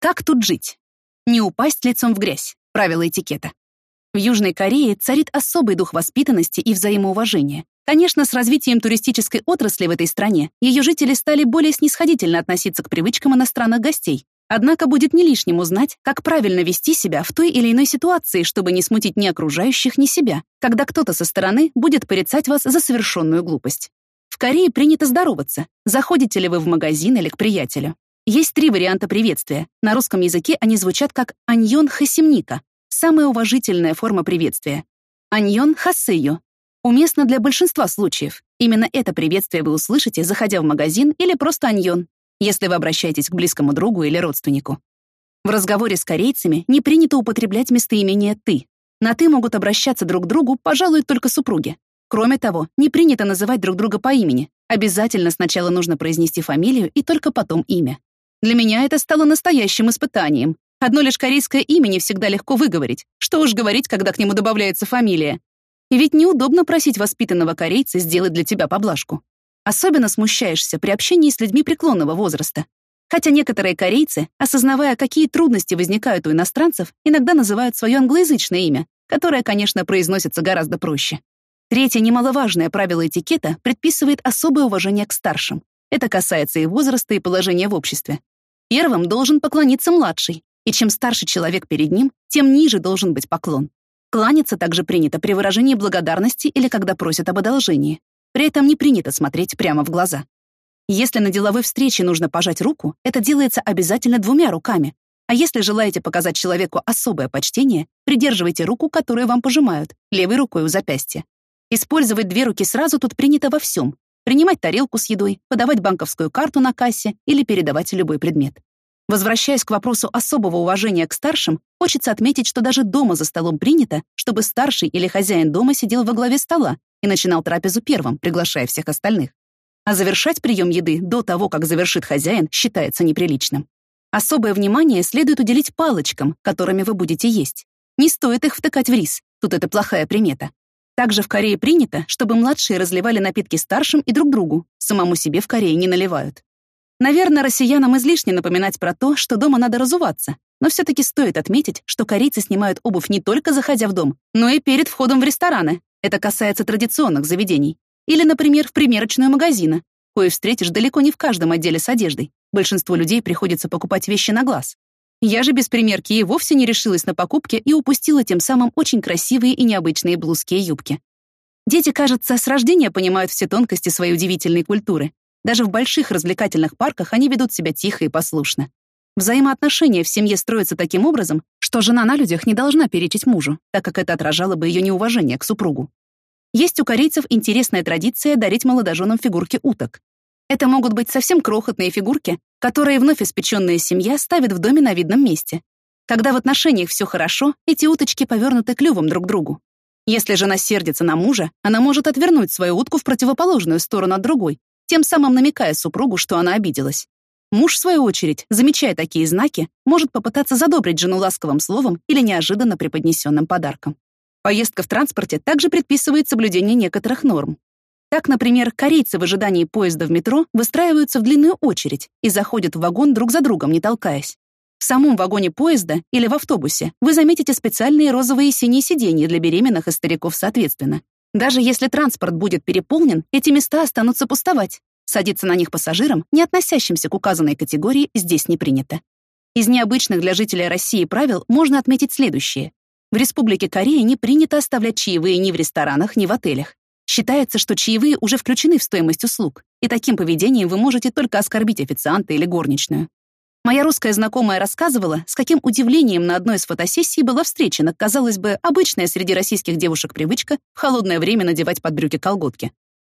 Как тут жить? Не упасть лицом в грязь. Правила этикета. В Южной Корее царит особый дух воспитанности и взаимоуважения. Конечно, с развитием туристической отрасли в этой стране ее жители стали более снисходительно относиться к привычкам иностранных гостей. Однако будет не лишним узнать, как правильно вести себя в той или иной ситуации, чтобы не смутить ни окружающих, ни себя, когда кто-то со стороны будет порицать вас за совершенную глупость. В Корее принято здороваться, заходите ли вы в магазин или к приятелю. Есть три варианта приветствия. На русском языке они звучат как «аньон хасимника» — самая уважительная форма приветствия. «Аньон хасею» уместно для большинства случаев. Именно это приветствие вы услышите, заходя в магазин или просто «аньон», если вы обращаетесь к близкому другу или родственнику. В разговоре с корейцами не принято употреблять местоимение «ты». На «ты» могут обращаться друг к другу, пожалуй, только супруги. Кроме того, не принято называть друг друга по имени. Обязательно сначала нужно произнести фамилию и только потом имя. Для меня это стало настоящим испытанием. Одно лишь корейское имя не всегда легко выговорить. Что уж говорить, когда к нему добавляется фамилия. И ведь неудобно просить воспитанного корейца сделать для тебя поблажку. Особенно смущаешься при общении с людьми преклонного возраста. Хотя некоторые корейцы, осознавая, какие трудности возникают у иностранцев, иногда называют свое англоязычное имя, которое, конечно, произносится гораздо проще. Третье немаловажное правило этикета предписывает особое уважение к старшим. Это касается и возраста, и положения в обществе. Первым должен поклониться младший, и чем старше человек перед ним, тем ниже должен быть поклон. Кланяться также принято при выражении благодарности или когда просят об одолжении. При этом не принято смотреть прямо в глаза. Если на деловой встрече нужно пожать руку, это делается обязательно двумя руками. А если желаете показать человеку особое почтение, придерживайте руку, которую вам пожимают, левой рукой у запястья. Использовать две руки сразу тут принято во всем, принимать тарелку с едой, подавать банковскую карту на кассе или передавать любой предмет. Возвращаясь к вопросу особого уважения к старшим, хочется отметить, что даже дома за столом принято, чтобы старший или хозяин дома сидел во главе стола и начинал трапезу первым, приглашая всех остальных. А завершать прием еды до того, как завершит хозяин, считается неприличным. Особое внимание следует уделить палочкам, которыми вы будете есть. Не стоит их втыкать в рис, тут это плохая примета. Также в Корее принято, чтобы младшие разливали напитки старшим и друг другу. Самому себе в Корее не наливают. Наверное, россиянам излишне напоминать про то, что дома надо разуваться. Но все-таки стоит отметить, что корейцы снимают обувь не только заходя в дом, но и перед входом в рестораны. Это касается традиционных заведений. Или, например, в примерочную магазина, кое встретишь далеко не в каждом отделе с одеждой. Большинству людей приходится покупать вещи на глаз. Я же без примерки и вовсе не решилась на покупки и упустила тем самым очень красивые и необычные блузки и юбки. Дети, кажется, с рождения понимают все тонкости своей удивительной культуры. Даже в больших развлекательных парках они ведут себя тихо и послушно. Взаимоотношения в семье строятся таким образом, что жена на людях не должна перечить мужу, так как это отражало бы ее неуважение к супругу. Есть у корейцев интересная традиция дарить молодоженам фигурки уток. Это могут быть совсем крохотные фигурки, которые вновь испеченная семья ставит в доме на видном месте. Когда в отношениях все хорошо, эти уточки повернуты клювом друг к другу. Если жена сердится на мужа, она может отвернуть свою утку в противоположную сторону от другой, тем самым намекая супругу, что она обиделась. Муж, в свою очередь, замечая такие знаки, может попытаться задобрить жену ласковым словом или неожиданно преподнесенным подарком. Поездка в транспорте также предписывает соблюдение некоторых норм. Так, например, корейцы в ожидании поезда в метро выстраиваются в длинную очередь и заходят в вагон друг за другом, не толкаясь. В самом вагоне поезда или в автобусе вы заметите специальные розовые и синие сиденья для беременных и стариков соответственно. Даже если транспорт будет переполнен, эти места останутся пустовать. Садиться на них пассажирам, не относящимся к указанной категории, здесь не принято. Из необычных для жителей России правил можно отметить следующее. В Республике Корея не принято оставлять чаевые ни в ресторанах, ни в отелях. Считается, что чаевые уже включены в стоимость услуг, и таким поведением вы можете только оскорбить официанта или горничную. Моя русская знакомая рассказывала, с каким удивлением на одной из фотосессий была встречена, казалось бы, обычная среди российских девушек привычка в холодное время надевать под брюки колготки.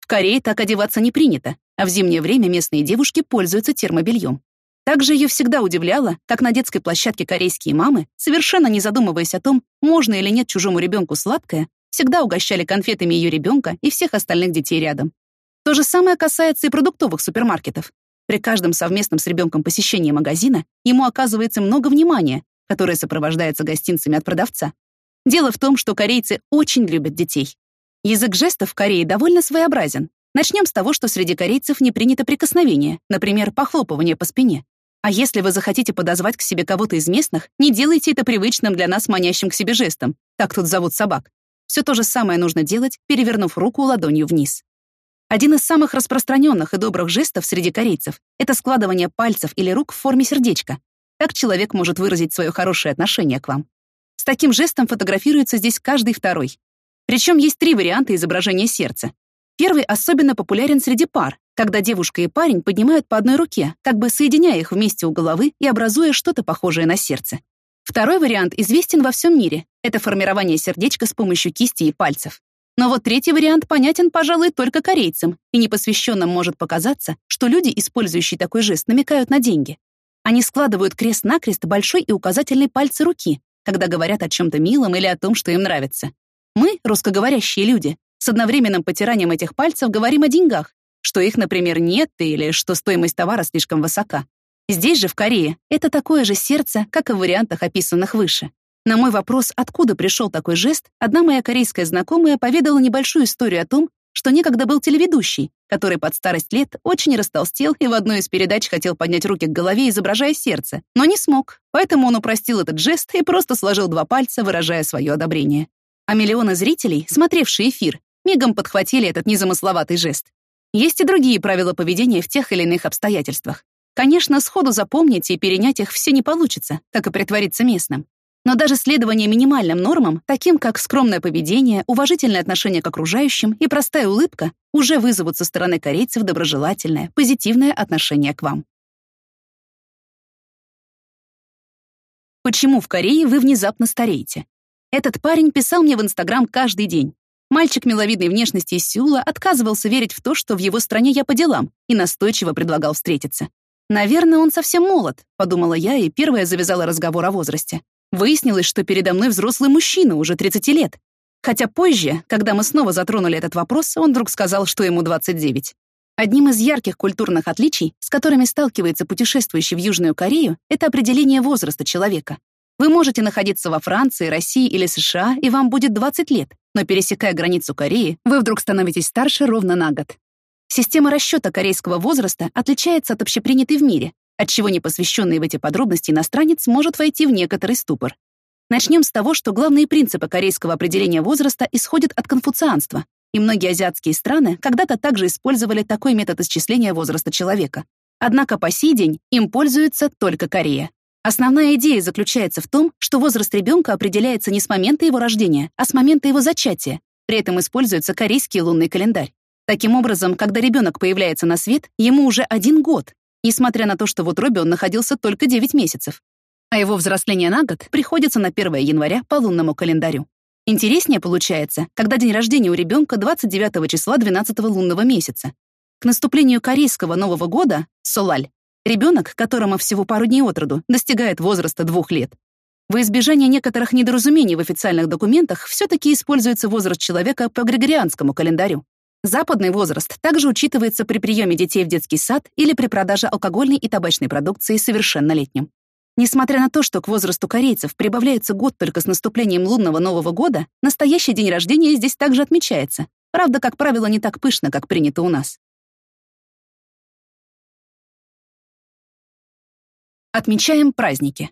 В Корее так одеваться не принято, а в зимнее время местные девушки пользуются термобельем. Также ее всегда удивляло, как на детской площадке корейские мамы, совершенно не задумываясь о том, можно или нет чужому ребенку сладкое, всегда угощали конфетами ее ребенка и всех остальных детей рядом. То же самое касается и продуктовых супермаркетов. При каждом совместном с ребенком посещении магазина ему оказывается много внимания, которое сопровождается гостинцами от продавца. Дело в том, что корейцы очень любят детей. Язык жестов в Корее довольно своеобразен. Начнем с того, что среди корейцев не принято прикосновение, например, похлопывание по спине. А если вы захотите подозвать к себе кого-то из местных, не делайте это привычным для нас манящим к себе жестом. Так тут зовут собак. Все то же самое нужно делать, перевернув руку ладонью вниз. Один из самых распространенных и добрых жестов среди корейцев — это складывание пальцев или рук в форме сердечка. Так человек может выразить свое хорошее отношение к вам. С таким жестом фотографируется здесь каждый второй. Причем есть три варианта изображения сердца. Первый особенно популярен среди пар, когда девушка и парень поднимают по одной руке, как бы соединяя их вместе у головы и образуя что-то похожее на сердце. Второй вариант известен во всем мире. Это формирование сердечка с помощью кисти и пальцев. Но вот третий вариант понятен, пожалуй, только корейцам, и непосвященным может показаться, что люди, использующие такой жест, намекают на деньги. Они складывают крест-накрест большой и указательный пальцы руки, когда говорят о чем-то милом или о том, что им нравится. Мы, русскоговорящие люди, с одновременным потиранием этих пальцев говорим о деньгах, что их, например, нет или что стоимость товара слишком высока. Здесь же, в Корее, это такое же сердце, как и в вариантах, описанных выше. На мой вопрос, откуда пришел такой жест, одна моя корейская знакомая поведала небольшую историю о том, что некогда был телеведущий, который под старость лет очень растолстел и в одной из передач хотел поднять руки к голове, изображая сердце, но не смог, поэтому он упростил этот жест и просто сложил два пальца, выражая свое одобрение. А миллионы зрителей, смотревшие эфир, мигом подхватили этот незамысловатый жест. Есть и другие правила поведения в тех или иных обстоятельствах. Конечно, сходу запомнить и перенять их все не получится, так и притвориться местным. Но даже следование минимальным нормам, таким как скромное поведение, уважительное отношение к окружающим и простая улыбка, уже вызовут со стороны корейцев доброжелательное, позитивное отношение к вам. Почему в Корее вы внезапно стареете? Этот парень писал мне в Инстаграм каждый день. Мальчик миловидной внешности из Сеула отказывался верить в то, что в его стране я по делам, и настойчиво предлагал встретиться. «Наверное, он совсем молод», — подумала я и первая завязала разговор о возрасте. Выяснилось, что передо мной взрослый мужчина, уже 30 лет. Хотя позже, когда мы снова затронули этот вопрос, он вдруг сказал, что ему 29. Одним из ярких культурных отличий, с которыми сталкивается путешествующий в Южную Корею, это определение возраста человека. Вы можете находиться во Франции, России или США, и вам будет 20 лет, но пересекая границу Кореи, вы вдруг становитесь старше ровно на год. Система расчета корейского возраста отличается от общепринятой в мире, отчего непосвященный в эти подробности иностранец может войти в некоторый ступор. Начнем с того, что главные принципы корейского определения возраста исходят от конфуцианства, и многие азиатские страны когда-то также использовали такой метод исчисления возраста человека. Однако по сей день им пользуется только Корея. Основная идея заключается в том, что возраст ребенка определяется не с момента его рождения, а с момента его зачатия. При этом используется корейский лунный календарь. Таким образом, когда ребенок появляется на свет, ему уже один год, несмотря на то, что в утробе он находился только 9 месяцев. А его взросление на год приходится на 1 января по лунному календарю. Интереснее получается, когда день рождения у ребенка 29 числа 12 лунного месяца. К наступлению корейского Нового года, Солаль, ребенок, которому всего пару дней от роду, достигает возраста двух лет. В избежание некоторых недоразумений в официальных документах все-таки используется возраст человека по григорианскому календарю. Западный возраст также учитывается при приеме детей в детский сад или при продаже алкогольной и табачной продукции совершеннолетним. Несмотря на то, что к возрасту корейцев прибавляется год только с наступлением лунного Нового года, настоящий день рождения здесь также отмечается. Правда, как правило, не так пышно, как принято у нас. Отмечаем праздники.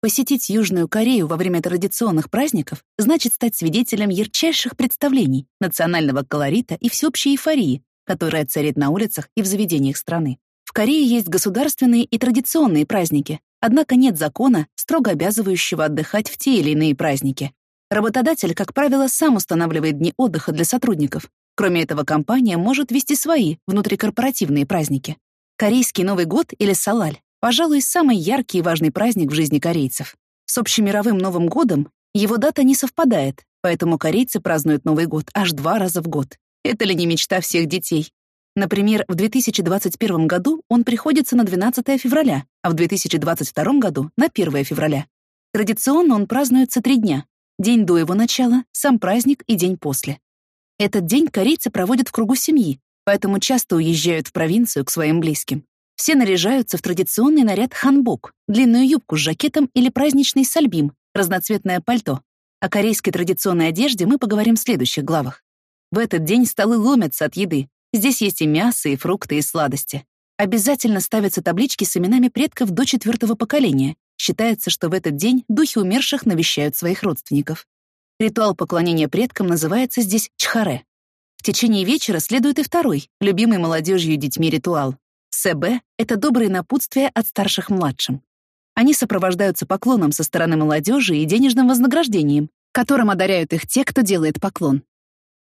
Посетить Южную Корею во время традиционных праздников значит стать свидетелем ярчайших представлений, национального колорита и всеобщей эйфории, которая царит на улицах и в заведениях страны. В Корее есть государственные и традиционные праздники, однако нет закона, строго обязывающего отдыхать в те или иные праздники. Работодатель, как правило, сам устанавливает дни отдыха для сотрудников. Кроме этого, компания может вести свои внутрикорпоративные праздники. Корейский Новый год или Салаль Пожалуй, самый яркий и важный праздник в жизни корейцев. С общемировым Новым годом его дата не совпадает, поэтому корейцы празднуют Новый год аж два раза в год. Это ли не мечта всех детей? Например, в 2021 году он приходится на 12 февраля, а в 2022 году — на 1 февраля. Традиционно он празднуется три дня. День до его начала, сам праздник и день после. Этот день корейцы проводят в кругу семьи, поэтому часто уезжают в провинцию к своим близким. Все наряжаются в традиционный наряд ханбок, длинную юбку с жакетом или праздничный сальбим, разноцветное пальто. О корейской традиционной одежде мы поговорим в следующих главах. В этот день столы ломятся от еды. Здесь есть и мясо, и фрукты, и сладости. Обязательно ставятся таблички с именами предков до четвертого поколения. Считается, что в этот день духи умерших навещают своих родственников. Ритуал поклонения предкам называется здесь чхаре. В течение вечера следует и второй, любимый молодежью и детьми ритуал. СБ — это добрые напутствия от старших младшим. Они сопровождаются поклоном со стороны молодежи и денежным вознаграждением, которым одаряют их те, кто делает поклон.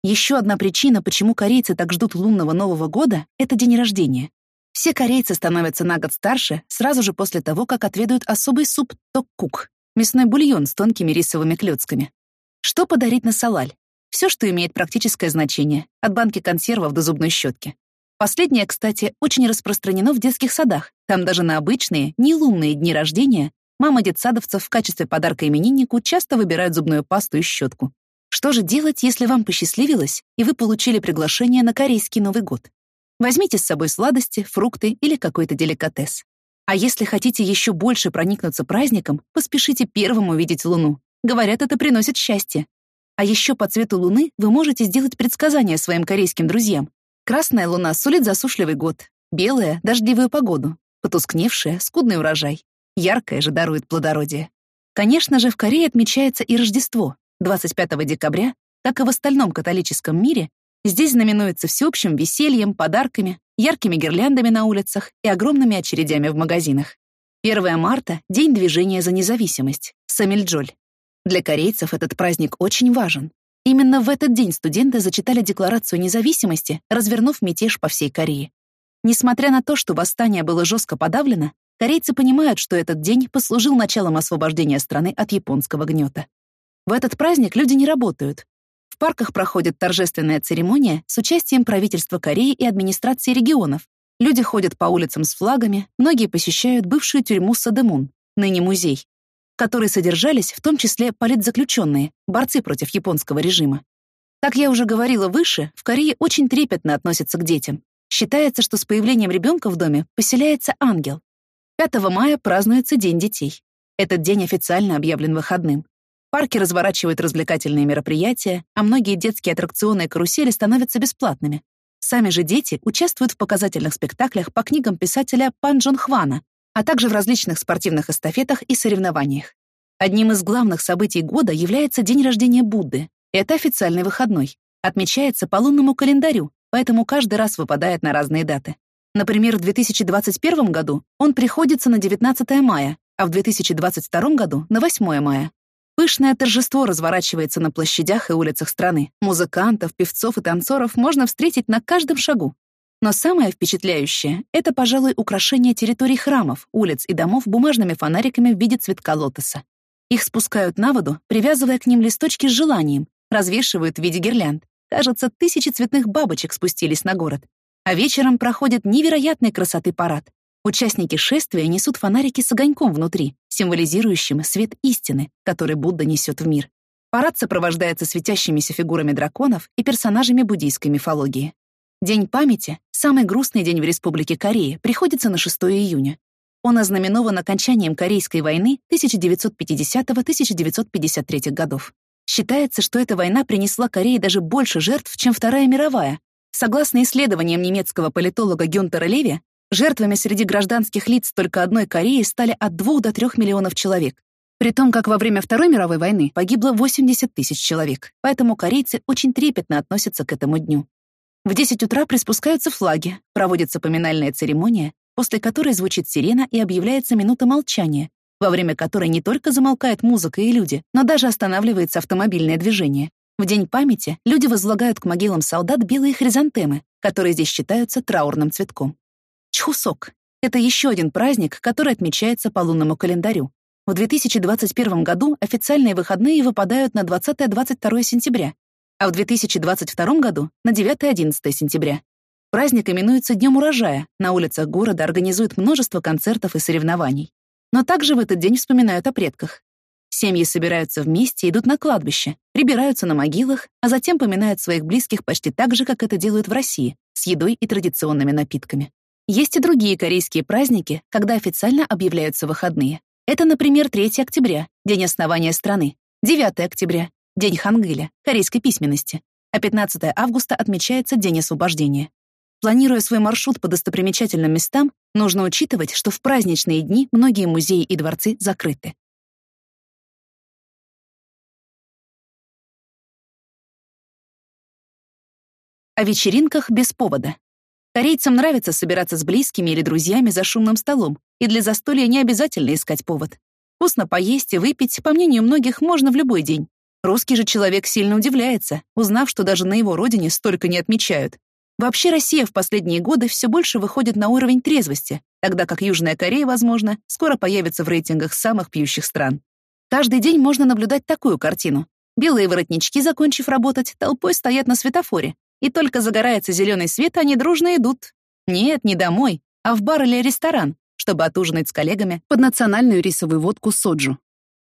Еще одна причина, почему корейцы так ждут лунного Нового года, — это день рождения. Все корейцы становятся на год старше сразу же после того, как отведают особый суп токкук — мясной бульон с тонкими рисовыми клёцками. Что подарить на салаль? Все, что имеет практическое значение, от банки консервов до зубной щетки. Последнее, кстати, очень распространено в детских садах. Там даже на обычные, не лунные дни рождения мама детсадовцев в качестве подарка имениннику часто выбирают зубную пасту и щетку. Что же делать, если вам посчастливилось, и вы получили приглашение на корейский Новый год? Возьмите с собой сладости, фрукты или какой-то деликатес. А если хотите еще больше проникнуться праздником, поспешите первым увидеть Луну. Говорят, это приносит счастье. А еще по цвету Луны вы можете сделать предсказания своим корейским друзьям. Красная Луна сулит засушливый год, белая — дождливую погоду, потускневшая — скудный урожай, яркая же дарует плодородие. Конечно же, в Корее отмечается и Рождество. 25 декабря, как и в остальном католическом мире, здесь знаменуется всеобщим весельем, подарками, яркими гирляндами на улицах и огромными очередями в магазинах. 1 марта — День движения за независимость, Самильджоль. Для корейцев этот праздник очень важен. Именно в этот день студенты зачитали Декларацию независимости, развернув мятеж по всей Корее. Несмотря на то, что восстание было жестко подавлено, корейцы понимают, что этот день послужил началом освобождения страны от японского гнета. В этот праздник люди не работают. В парках проходит торжественная церемония с участием правительства Кореи и администрации регионов. Люди ходят по улицам с флагами, многие посещают бывшую тюрьму Садемун, ныне музей, которой содержались в том числе политзаключенные, борцы против японского режима. Как я уже говорила выше, в Корее очень трепетно относятся к детям. Считается, что с появлением ребенка в доме поселяется ангел. 5 мая празднуется День детей. Этот день официально объявлен выходным. Парки разворачивают развлекательные мероприятия, а многие детские аттракционы и карусели становятся бесплатными. Сами же дети участвуют в показательных спектаклях по книгам писателя Пан Джон Хвана, а также в различных спортивных эстафетах и соревнованиях. Одним из главных событий года является день рождения Будды. Это официальный выходной. Отмечается по лунному календарю, поэтому каждый раз выпадает на разные даты. Например, в 2021 году он приходится на 19 мая, а в 2022 году — на 8 мая. Пышное торжество разворачивается на площадях и улицах страны. Музыкантов, певцов и танцоров можно встретить на каждом шагу. Но самое впечатляющее — это, пожалуй, украшение территорий храмов, улиц и домов бумажными фонариками в виде цветка лотоса. Их спускают на воду, привязывая к ним листочки с желанием, развешивают в виде гирлянд. Кажется, тысячи цветных бабочек спустились на город. А вечером проходит невероятной красоты парад. Участники шествия несут фонарики с огоньком внутри, символизирующим свет истины, который Будда несет в мир. Парад сопровождается светящимися фигурами драконов и персонажами буддийской мифологии. День памяти, самый грустный день в Республике Корея, приходится на 6 июня. Он ознаменован окончанием Корейской войны 1950-1953 годов. Считается, что эта война принесла Корее даже больше жертв, чем Вторая мировая. Согласно исследованиям немецкого политолога Гюнтера Леви, жертвами среди гражданских лиц только одной Кореи стали от 2 до 3 миллионов человек. При том, как во время Второй мировой войны погибло 80 тысяч человек. Поэтому корейцы очень трепетно относятся к этому дню. В 10 утра приспускаются флаги, проводится поминальная церемония, после которой звучит сирена и объявляется минута молчания, во время которой не только замолкает музыка и люди, но даже останавливается автомобильное движение. В День памяти люди возлагают к могилам солдат белые хризантемы, которые здесь считаются траурным цветком. Чхусок — это еще один праздник, который отмечается по лунному календарю. В 2021 году официальные выходные выпадают на 20-22 сентября, а в 2022 году — на 9-11 сентября. Праздник именуется Днем урожая, на улицах города организуют множество концертов и соревнований. Но также в этот день вспоминают о предках. Семьи собираются вместе, идут на кладбище, прибираются на могилах, а затем поминают своих близких почти так же, как это делают в России, с едой и традиционными напитками. Есть и другие корейские праздники, когда официально объявляются выходные. Это, например, 3 октября, день основания страны, 9 октября — День Хангыля, корейской письменности, а 15 августа отмечается День освобождения. Планируя свой маршрут по достопримечательным местам, нужно учитывать, что в праздничные дни многие музеи и дворцы закрыты. О вечеринках без повода. Корейцам нравится собираться с близкими или друзьями за шумным столом, и для застолья не обязательно искать повод. Вкусно поесть и выпить, по мнению многих, можно в любой день. Русский же человек сильно удивляется, узнав, что даже на его родине столько не отмечают. Вообще Россия в последние годы все больше выходит на уровень трезвости, тогда как Южная Корея, возможно, скоро появится в рейтингах самых пьющих стран. Каждый день можно наблюдать такую картину. Белые воротнички, закончив работать, толпой стоят на светофоре, и только загорается зеленый свет, они дружно идут. Нет, не домой, а в бар или ресторан, чтобы отужинать с коллегами под национальную рисовую водку соджу.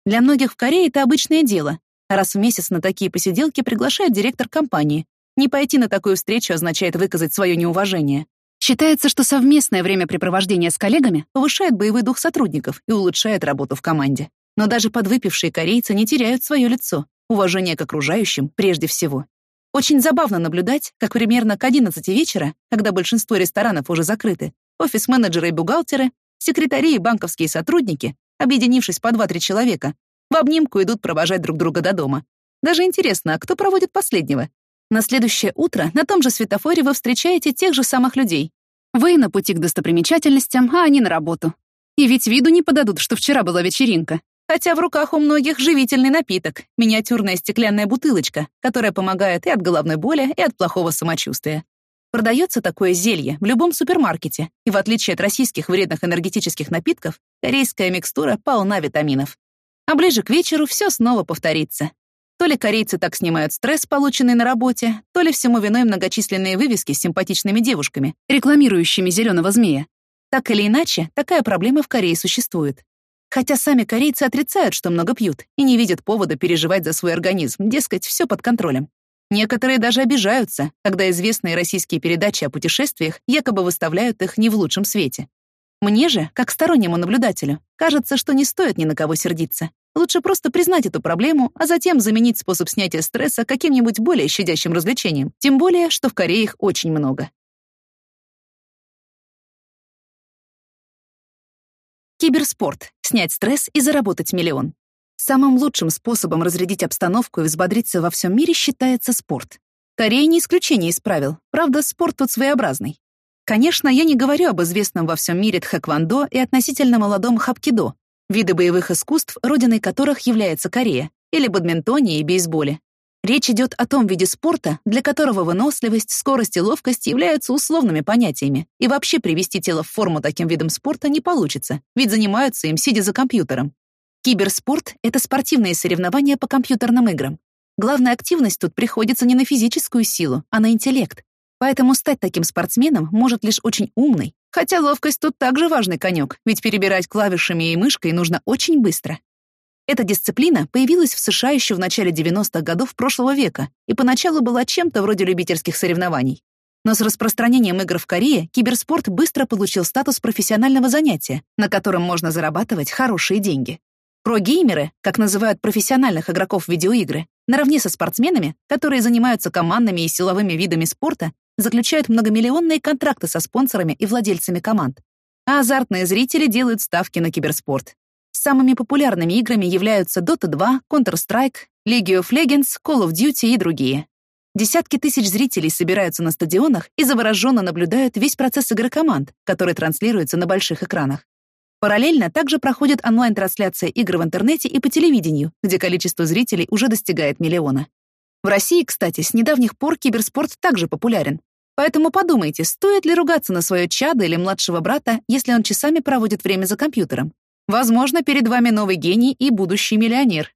Для многих в Корее это обычное дело. Раз в месяц на такие посиделки приглашает директор компании. Не пойти на такую встречу означает выказать свое неуважение. Считается, что совместное времяпрепровождение с коллегами повышает боевой дух сотрудников и улучшает работу в команде. Но даже подвыпившие корейцы не теряют свое лицо, уважение к окружающим прежде всего. Очень забавно наблюдать, как примерно к 11 вечера, когда большинство ресторанов уже закрыты, офис-менеджеры и бухгалтеры, секретари и банковские сотрудники, объединившись по 2-3 человека, в обнимку идут провожать друг друга до дома. Даже интересно, а кто проводит последнего? На следующее утро на том же светофоре вы встречаете тех же самых людей. Вы на пути к достопримечательностям, а они на работу. И ведь виду не подадут, что вчера была вечеринка. Хотя в руках у многих живительный напиток, миниатюрная стеклянная бутылочка, которая помогает и от головной боли, и от плохого самочувствия. Продается такое зелье в любом супермаркете, и в отличие от российских вредных энергетических напитков, корейская микстура полна витаминов. А ближе к вечеру все снова повторится. То ли корейцы так снимают стресс, полученный на работе, то ли всему виной многочисленные вывески с симпатичными девушками, рекламирующими зеленого змея. Так или иначе, такая проблема в Корее существует. Хотя сами корейцы отрицают, что много пьют, и не видят повода переживать за свой организм, дескать, все под контролем. Некоторые даже обижаются, когда известные российские передачи о путешествиях якобы выставляют их не в лучшем свете. Мне же, как стороннему наблюдателю, кажется, что не стоит ни на кого сердиться. Лучше просто признать эту проблему, а затем заменить способ снятия стресса каким-нибудь более щадящим развлечением. Тем более, что в Корее их очень много. Киберспорт. Снять стресс и заработать миллион. Самым лучшим способом разрядить обстановку и взбодриться во всем мире считается спорт. Корея не исключение из правил, правда, спорт тут своеобразный. Конечно, я не говорю об известном во всем мире тхэквондо и относительно молодом хапкидо, виды боевых искусств, родиной которых является Корея, или бадминтоне и бейсболе. Речь идет о том виде спорта, для которого выносливость, скорость и ловкость являются условными понятиями, и вообще привести тело в форму таким видом спорта не получится, ведь занимаются им, сидя за компьютером. Киберспорт — это спортивные соревнования по компьютерным играм. Главная активность тут приходится не на физическую силу, а на интеллект. Поэтому стать таким спортсменом может лишь очень умный, хотя ловкость тут также важный конек, ведь перебирать клавишами и мышкой нужно очень быстро. Эта дисциплина появилась в США еще в начале 90-х годов прошлого века и поначалу была чем-то вроде любительских соревнований. Но с распространением игр в Корее киберспорт быстро получил статус профессионального занятия, на котором можно зарабатывать хорошие деньги. Про-геймеры, как называют профессиональных игроков видеоигры, наравне со спортсменами, которые занимаются командными и силовыми видами спорта, заключают многомиллионные контракты со спонсорами и владельцами команд. А азартные зрители делают ставки на киберспорт, Самыми популярными играми являются Dota 2, Counter-Strike, League of Legends, Call of Duty и другие. Десятки тысяч зрителей собираются на стадионах и завороженно наблюдают весь процесс игры команд, который транслируется на больших экранах. Параллельно также проходит онлайн-трансляция игр в интернете и по телевидению, где количество зрителей уже достигает миллиона. В России, кстати, с недавних пор киберспорт также популярен. Поэтому подумайте, стоит ли ругаться на свое чадо или младшего брата, если он часами проводит время за компьютером, Возможно, перед вами новый гений и будущий миллионер.